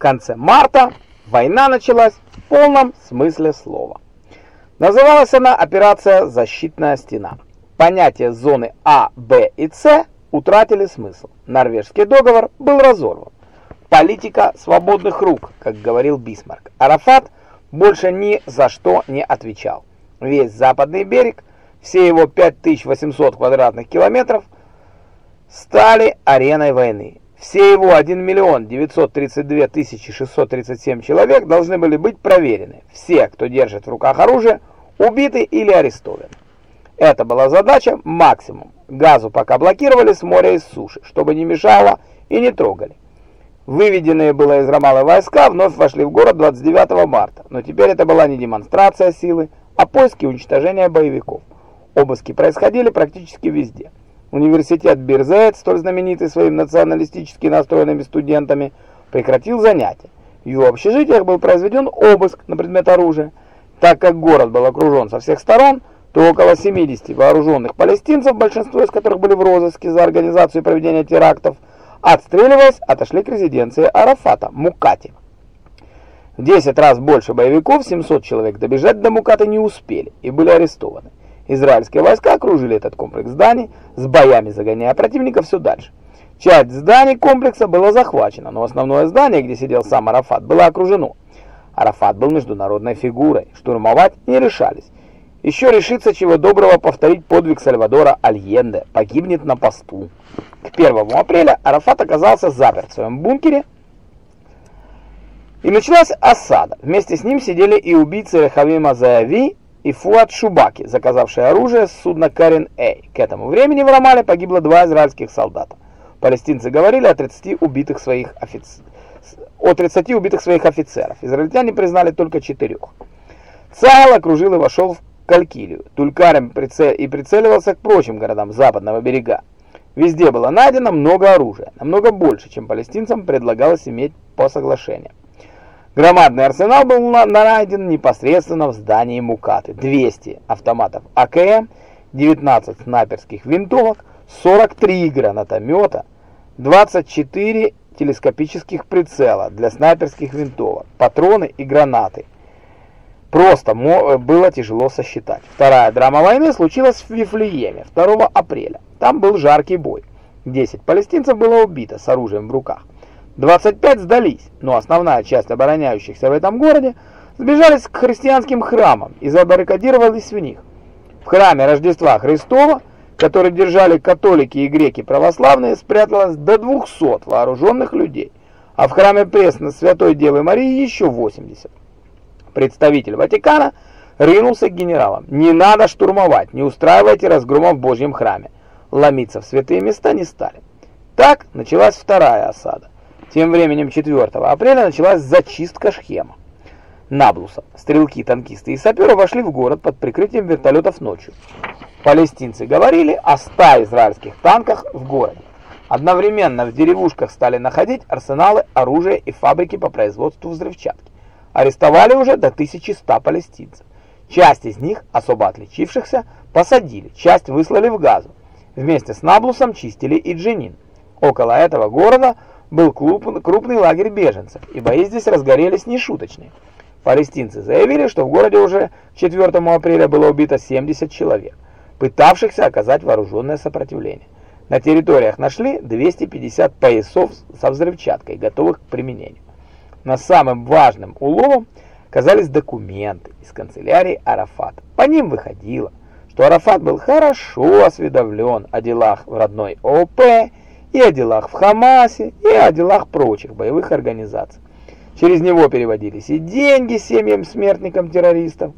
конце марта война началась в полном смысле слова. Называлась она операция «Защитная стена». Понятия зоны А, Б и С утратили смысл. Норвежский договор был разорван. Политика свободных рук, как говорил Бисмарк. Арафат больше ни за что не отвечал. Весь западный берег, все его 5800 квадратных километров, стали ареной войны. Все его 1 миллион 932 тысячи 637 человек должны были быть проверены. Все, кто держит в руках оружие, убиты или арестованы. Это была задача максимум. Газу пока блокировали с моря и с суши, чтобы не мешало и не трогали. Выведенные было из Рамалы войска вновь вошли в город 29 марта, но теперь это была не демонстрация силы, а поиски и уничтожение боевиков. Обыски происходили практически везде. Университет Бирзет, столь знаменитый своими националистически настроенными студентами, прекратил занятия. В его общежитиях был произведен обыск на предмет оружия. Так как город был окружен со всех сторон, то около 70 вооруженных палестинцев, большинство из которых были в розыске за организацию проведения терактов, отстреливаясь, отошли к резиденции Арафата, Мукати. В 10 раз больше боевиков, 700 человек, добежать до Муката не успели и были арестованы. Израильские войска окружили этот комплекс зданий, с боями загоняя противника все дальше. Часть зданий комплекса была захвачена, но основное здание, где сидел сам Арафат, было окружено. Арафат был международной фигурой, штурмовать не решались. Еще решится чего доброго повторить подвиг Сальвадора Альенде, погибнет на посту. К 1 апреля Арафат оказался заперт в своем бункере, и началась осада. Вместе с ним сидели и убийцы Рехавима Заяви и Фуат Шубаки, заказавшие оружие с судна Карен Эй. К этому времени в Рамале погибло два израильских солдата. Палестинцы говорили о 30 убитых своих офицеров. О 30 убитых своих офицеров. Израильтяне признали только четырех. Цайл окружил и вошел в Калькилию, Тулькарем прицел и прицеливался к прочим городам западного берега. Везде было найдено много оружия, намного больше, чем палестинцам предлагалось иметь по соглашению. Громадный арсенал был найден непосредственно в здании Мукаты. 200 автоматов АКМ, 19 снайперских винтовок, 43 гранатомета, 24 телескопических прицела для снайперских винтовок, патроны и гранаты – Просто э, было тяжело сосчитать. Вторая драма войны случилась в Вифлееме 2 апреля. Там был жаркий бой. 10 палестинцев было убито с оружием в руках. 25 сдались, но основная часть обороняющихся в этом городе сбежались к христианским храмам и забаррикадировались в них. В храме Рождества Христова, который держали католики и греки православные, спряталось до 200 вооруженных людей, а в храме Пресны Святой Девы Марии еще 80. Представитель Ватикана ринулся к генералам. «Не надо штурмовать, не устраивайте разгрома в Божьем храме». Ломиться в святые места не стали. Так началась вторая осада. Тем временем 4 апреля началась зачистка Шхема. Наблуса. Стрелки, танкисты и саперы вошли в город под прикрытием вертолетов ночью. Палестинцы говорили о 100 израильских танках в городе. Одновременно в деревушках стали находить арсеналы оружия и фабрики по производству взрывчатки. Арестовали уже до 1100 палестинцев. Часть из них, особо отличившихся, посадили, часть выслали в Газу. Вместе с Наблусом чистили и Дженин. Около этого города был крупный лагерь беженцев, и бои здесь разгорелись нешуточные. Палестинцы заявили, что в городе уже 4 апреля было убито 70 человек, пытавшихся оказать вооруженное сопротивление. На территориях нашли 250 поясов со взрывчаткой, готовых к применению. Но самым важным уловом казались документы из канцелярии Арафата. По ним выходило, что Арафат был хорошо осведомлен о делах в родной ОП, и о делах в Хамасе, и о делах прочих боевых организаций. Через него переводились и деньги семьям смертникам-террористов.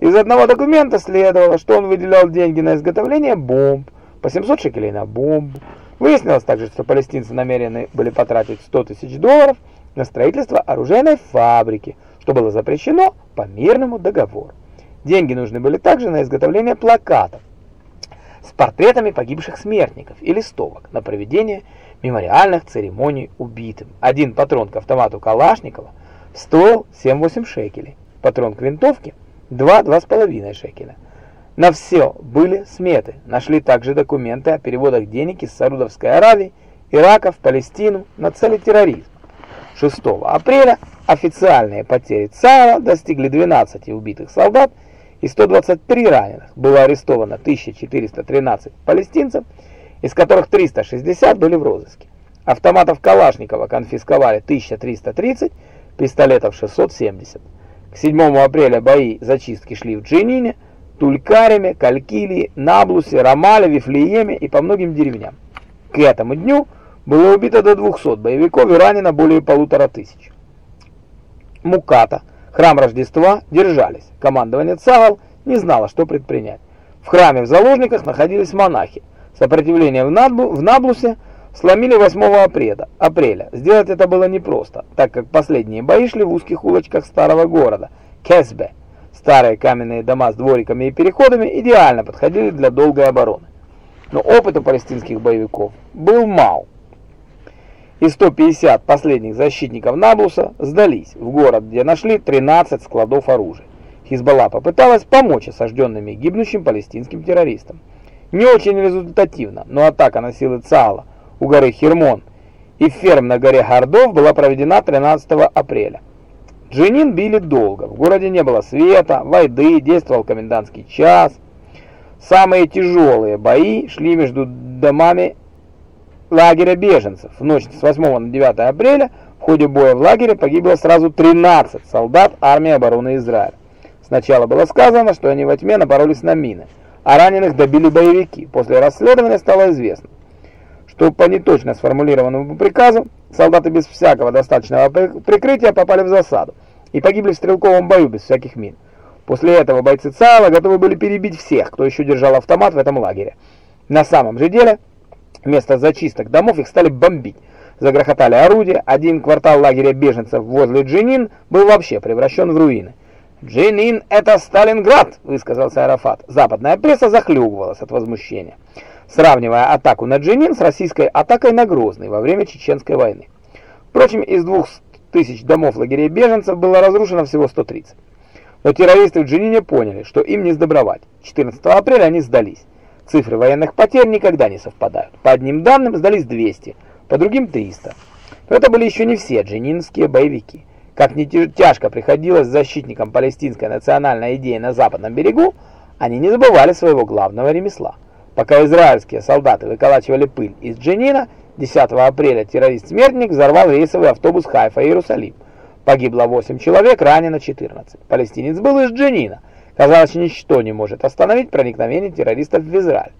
Из одного документа следовало, что он выделял деньги на изготовление бомб, по 700 шекелей на бомбу. Выяснилось также, что палестинцы намерены были потратить 100 тысяч долларов – на строительство оружейной фабрики, что было запрещено по мирному договору. Деньги нужны были также на изготовление плакатов с портретами погибших смертников и листовок на проведение мемориальных церемоний убитым. Один патрон к автомату Калашникова стоил 7-8 шекелей, патрон к винтовке 2-2,5 шекеля. На все были сметы. Нашли также документы о переводах денег из Саудовской Аравии, Ирака в Палестину на цели терроризма. 6 апреля официальные потери ЦАРа достигли 12 убитых солдат и 123 раненых. Было арестовано 1413 палестинцев, из которых 360 были в розыске. Автоматов Калашникова конфисковали 1330, пистолетов 670. К 7 апреля бои зачистки шли в Дженине, Тулькареме, Калькилии, Наблусе, Рамале, Вифлееме и по многим деревням. К этому дню было убито до 200 боевиков и ранено более полутора тысяч. Муката, храм Рождества держались. Командование Цагал не знало, что предпринять. В храме в заложниках находились монахи. Сопротивление в, Наблу, в Наблусе сломили 8 апреля. апреля. Сделать это было непросто, так как последние бои шли в узких улочках старого города Кесбе. Старые каменные дома с двориками и переходами идеально подходили для долгой обороны. Но опыт у палестинских боевиков был мал и 150 последних защитников Наблуса сдались в город, где нашли 13 складов оружия. Хизбалла попыталась помочь осажденным и гибнущим палестинским террористам. Не очень результативно, но атака на силы ЦАЛа у горы Хермон и ферм на горе Гордов была проведена 13 апреля. Джинин били долго, в городе не было света, войны, действовал комендантский час. Самые тяжелые бои шли между домами лагеря беженцев. В ночь с 8 на 9 апреля в ходе боя в лагере погибло сразу 13 солдат армии обороны Израиля. Сначала было сказано, что они во тьме напоролись на мины, а раненых добили боевики. После расследования стало известно, что по неточно сформулированному приказу солдаты без всякого достаточного прикрытия попали в засаду и погибли в стрелковом бою без всяких мин. После этого бойцы ЦАЛа готовы были перебить всех, кто еще держал автомат в этом лагере. На самом же деле Вместо зачисток домов их стали бомбить. Загрохотали орудия, один квартал лагеря беженцев возле Джинин был вообще превращен в руины. «Джинин — это Сталинград!» — высказался Арафат. Западная пресса захлебывалась от возмущения, сравнивая атаку на Джинин с российской атакой на Грозный во время Чеченской войны. Впрочем, из двух тысяч домов лагерей беженцев было разрушено всего 130. Но террористы в Джинине поняли, что им не сдобровать. 14 апреля они сдались. Цифры военных потерь никогда не совпадают. По одним данным сдались 200, по другим 300. Но это были еще не все дженинские боевики. Как не тяжко приходилось защитникам палестинской национальной идеи на западном берегу, они не забывали своего главного ремесла. Пока израильские солдаты выколачивали пыль из Дженина, 10 апреля террорист-смертник взорвал рейсовый автобус Хайфа-Иерусалим. Погибло 8 человек, ранено 14. Палестинец был из Дженина, Казалось, ничто не может остановить проникновение террористов в Израиль.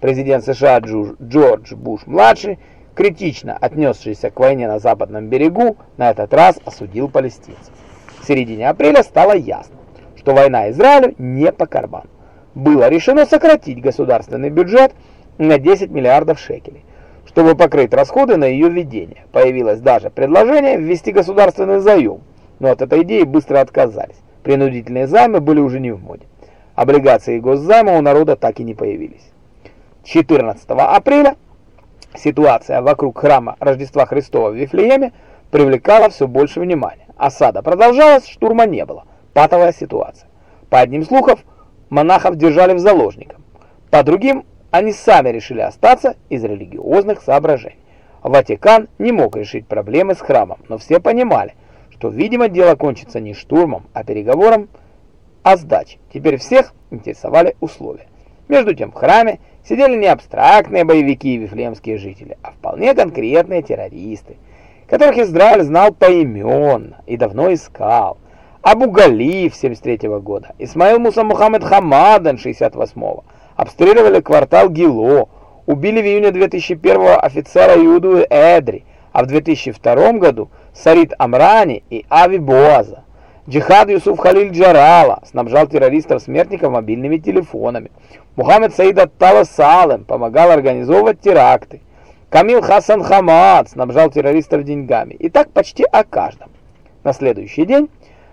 Президент США Джордж Буш-младший, критично отнесшийся к войне на западном берегу, на этот раз осудил палестинцев. В середине апреля стало ясно, что война Израилю не по карману. Было решено сократить государственный бюджет на 10 миллиардов шекелей, чтобы покрыть расходы на ее ведение. Появилось даже предложение ввести государственный заем, но от этой идеи быстро отказались. Принудительные займы были уже не в моде. Облигации госзайма у народа так и не появились. 14 апреля ситуация вокруг храма Рождества Христова в Вифлееме привлекала все больше внимания. Осада продолжалась, штурма не было. Патовая ситуация. По одним слухам, монахов держали в заложниках. По другим, они сами решили остаться из религиозных соображений. Ватикан не мог решить проблемы с храмом, но все понимали, что, видимо, дело кончится не штурмом, а переговором о сдаче. Теперь всех интересовали условия. Между тем в храме сидели не абстрактные боевики и вифлеемские жители, а вполне конкретные террористы, которых Израиль знал поименно и давно искал. Абу Галиф 73 -го года, Исмаил Муса Мухаммед Хамадан 68-го, обстреливали квартал Гило, убили в июне 2001 офицера Иуду Эдри, а в 2002 году Сарит Амрани и Ави Боаза. Джихад Юсуф Халиль Джарала снабжал террористов-смертников мобильными телефонами. Мухаммед Саид Аттала Салем помогал организовывать теракты. Камил Хасан Хамад снабжал террористов деньгами. И так почти о каждом. На следующий день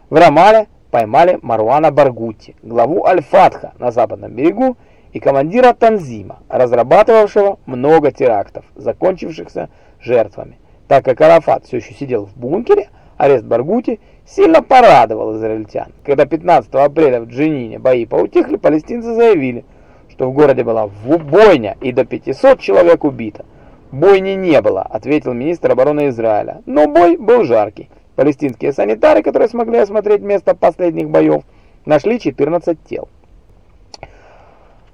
в Рамале поймали Маруана Баргути, главу Аль-Фатха на западном берегу и командира Танзима, разрабатывавшего много терактов, закончившихся жертвами. Так как Арафат все еще сидел в бункере, арест Баргути сильно порадовал израильтян. Когда 15 апреля в Джинине бои поутихли, палестинцы заявили, что в городе была бойня и до 500 человек убито. «Бойни не было», — ответил министр обороны Израиля. «Но бой был жаркий. Палестинские санитары, которые смогли осмотреть место последних боев, нашли 14 тел».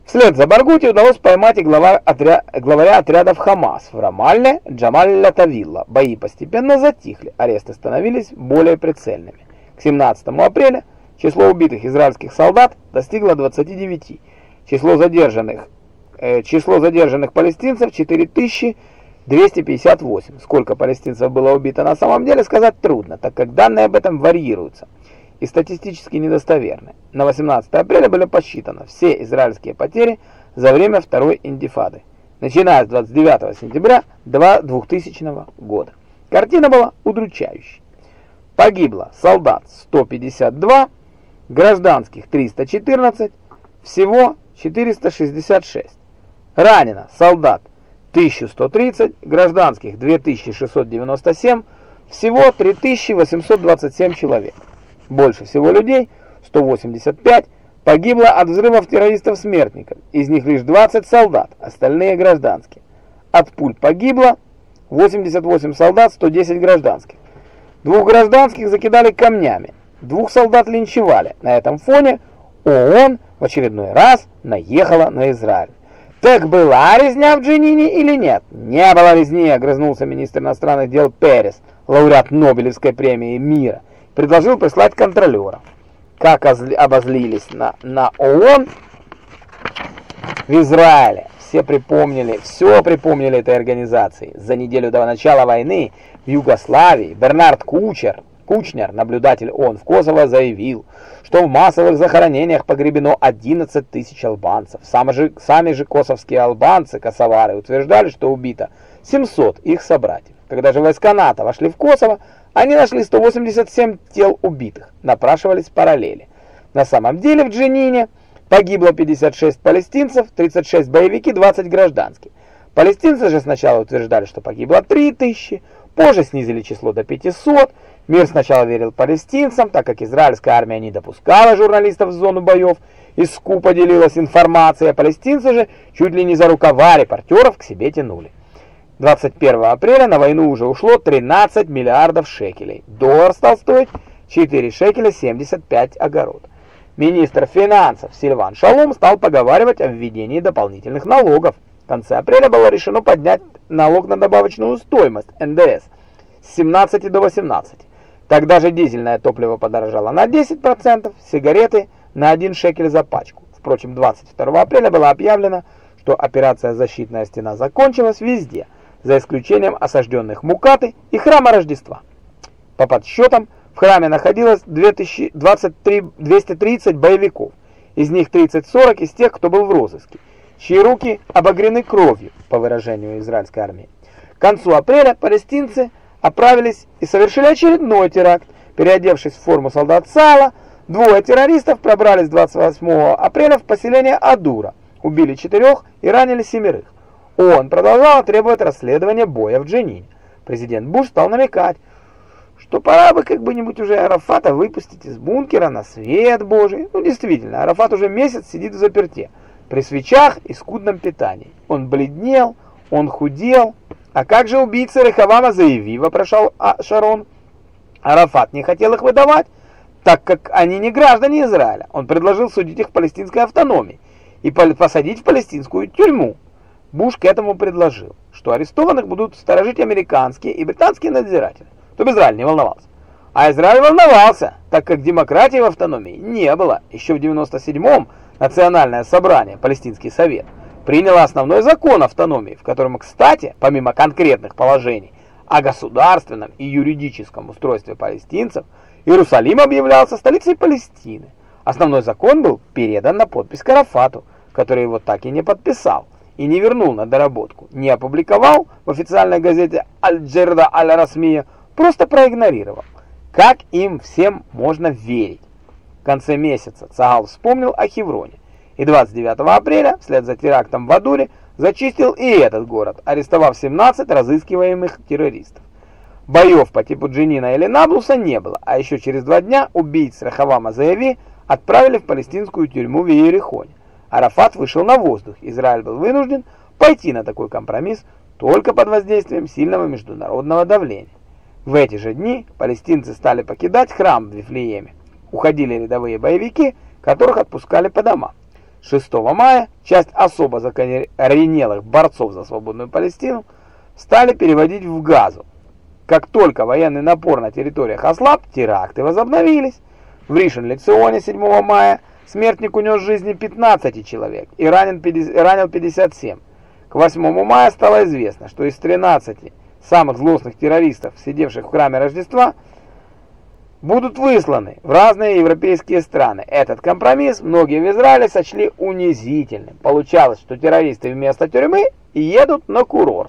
Вслед за Баргути удалось поймать и глава отря... главаря отрядов Хамас в Рамалле Джамаль Тавилла. Бои постепенно затихли, аресты становились более прицельными. К 17 апреля число убитых израильских солдат достигло 29. Число задержанных, э, число задержанных палестинцев 4258. Сколько палестинцев было убито на самом деле сказать трудно, так как данные об этом варьируются и статистически недостоверны. На 18 апреля были посчитаны все израильские потери за время второй индифады, начиная с 29 сентября 2000 года. Картина была удручающей. Погибло солдат 152, гражданских 314, всего 466. Ранено солдат 1130, гражданских 2697, всего 3827 человек. Больше всего людей, 185, погибло от взрывов террористов-смертников, из них лишь 20 солдат, остальные гражданские. От пуль погибло 88 солдат, 110 гражданских. Двух гражданских закидали камнями, двух солдат линчевали. На этом фоне ООН в очередной раз наехала на Израиль. Так была резня в Джинине или нет? Не было резни, огрызнулся министр иностранных дел Перес, лауреат Нобелевской премии мира предложил прислать контролера. Как обозлились на, на ООН в Израиле. Все припомнили, все припомнили этой организации. За неделю до начала войны в Югославии Бернард Кучер, Кучнер, наблюдатель ООН в Косово, заявил, что в массовых захоронениях погребено 11 тысяч албанцев. Сами же, сами же косовские албанцы, косовары, утверждали, что убито 700 их собратьев. Когда же войска НАТО вошли в Косово, они нашли 187 тел убитых, напрашивались параллели. На самом деле в Дженине погибло 56 палестинцев, 36 боевики, 20 гражданских. Палестинцы же сначала утверждали, что погибло 3000, позже снизили число до 500. Мир сначала верил палестинцам, так как израильская армия не допускала журналистов в зону боев и скупо делилась информацией, а палестинцы же чуть ли не за рукава репортеров к себе тянули. 21 апреля на войну уже ушло 13 миллиардов шекелей. Доллар стал стоить 4 шекеля 75 огород. Министр финансов Сильван Шалом стал поговаривать о введении дополнительных налогов. В конце апреля было решено поднять налог на добавочную стоимость НДС с 17 до 18. Тогда же дизельное топливо подорожало на 10%, сигареты на 1 шекель за пачку. Впрочем, 22 апреля было объявлено, что операция «Защитная стена» закончилась везде – за исключением осажденных Мукаты и храма Рождества. По подсчетам, в храме находилось 2023, 230 боевиков, из них 30-40 из тех, кто был в розыске, чьи руки обогрены кровью, по выражению израильской армии. К концу апреля палестинцы оправились и совершили очередной теракт. Переодевшись в форму солдат Сала, двое террористов пробрались 28 апреля в поселение Адура, убили четырех и ранили семерых. Он продолжал требовать расследования боя в Дженине. Президент Буш стал намекать, что пора бы как бы-нибудь уже Арафата выпустить из бункера на свет Божий. Ну, действительно, Арафат уже месяц сидит в заперте, при свечах и скудном питании. Он бледнел, он худел. А как же убийцы Рехавама Заеви, вопрошал а Шарон. Арафат не хотел их выдавать, так как они не граждане Израиля. Он предложил судить их в палестинской автономии и посадить в палестинскую тюрьму. Буш к этому предложил, что арестованных будут сторожить американские и британские надзиратели, чтобы Израиль не волновался. А Израиль волновался, так как демократии в автономии не было. Еще в 97-м Национальное собрание, Палестинский совет, приняло основной закон автономии, в котором, кстати, помимо конкретных положений о государственном и юридическом устройстве палестинцев, Иерусалим объявлялся столицей Палестины. Основной закон был передан на подпись Карафату, который его так и не подписал и не вернул на доработку, не опубликовал в официальной газете «Аль-Джерда Аль-Расмия», просто проигнорировал. Как им всем можно верить? В конце месяца Цагал вспомнил о Хевроне, и 29 апреля, вслед за терактом в Адуре, зачистил и этот город, арестовав 17 разыскиваемых террористов. Боев по типу Джинина или Наблуса не было, а еще через два дня убийц Рахавама Заеви отправили в палестинскую тюрьму в Иерихоне. Арафат вышел на воздух. Израиль был вынужден пойти на такой компромисс только под воздействием сильного международного давления. В эти же дни палестинцы стали покидать храм в Вифлееме. Уходили рядовые боевики, которых отпускали по домам. 6 мая часть особо закоренелых борцов за свободную Палестину стали переводить в Газу. Как только военный напор на территориях ослаб, теракты возобновились. В Ришен-Лекционе 7 мая смертник унес жизни 15 человек и ранен 50, ранил 57. К 8 мая стало известно, что из 13 самых злостных террористов, сидевших в храме Рождества, будут высланы в разные европейские страны. Этот компромисс многие в Израиле сочли унизительным. Получалось, что террористы вместо тюрьмы едут на курорт.